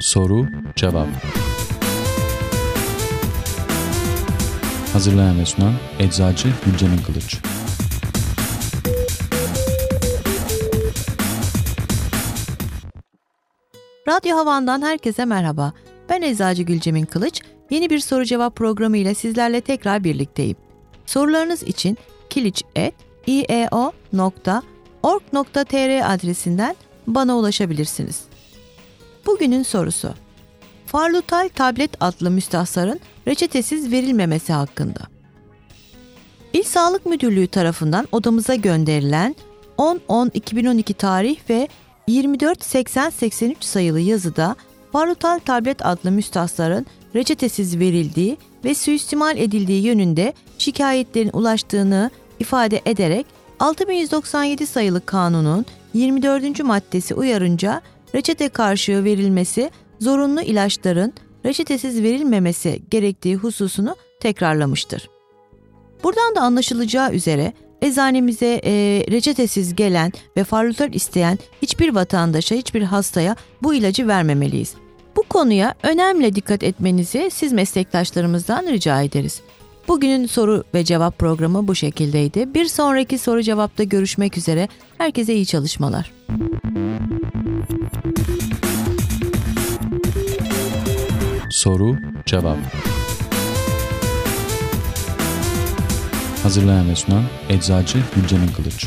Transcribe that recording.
Soru Cevap Hazırlayan ve sunan Eczacı Gülcemin Kılıç Radyo Havan'dan herkese merhaba. Ben Eczacı Gülcemin Kılıç. Yeni bir soru cevap programı ile sizlerle tekrar birlikteyim. Sorularınız için kiliç.ieo.org.tr adresinden bana ulaşabilirsiniz. Bugünün sorusu. Farlutal tablet adlı müstahsarın reçetesiz verilmemesi hakkında. İl Sağlık Müdürlüğü tarafından odamıza gönderilen 10-10-2012 tarih ve 24-80-83 sayılı yazıda Farlutal tablet adlı müstahsarın reçetesiz verildiği ve suistimal edildiği yönünde şikayetlerin ulaştığını ifade ederek 6197 sayılı kanunun 24. maddesi uyarınca reçete karşılığı verilmesi zorunlu ilaçların reçetesiz verilmemesi gerektiği hususunu tekrarlamıştır. Buradan da anlaşılacağı üzere eczanemize e, reçetesiz gelen ve farlutör isteyen hiçbir vatandaşa, hiçbir hastaya bu ilacı vermemeliyiz. Bu konuya önemli dikkat etmenizi siz meslektaşlarımızdan rica ederiz. Bugünün soru ve cevap programı bu şekildeydi. Bir sonraki soru cevapta görüşmek üzere. Herkese iyi çalışmalar. Soru Cevap Hazırlayan ve sunan Eczacı Gülcemin Kılıç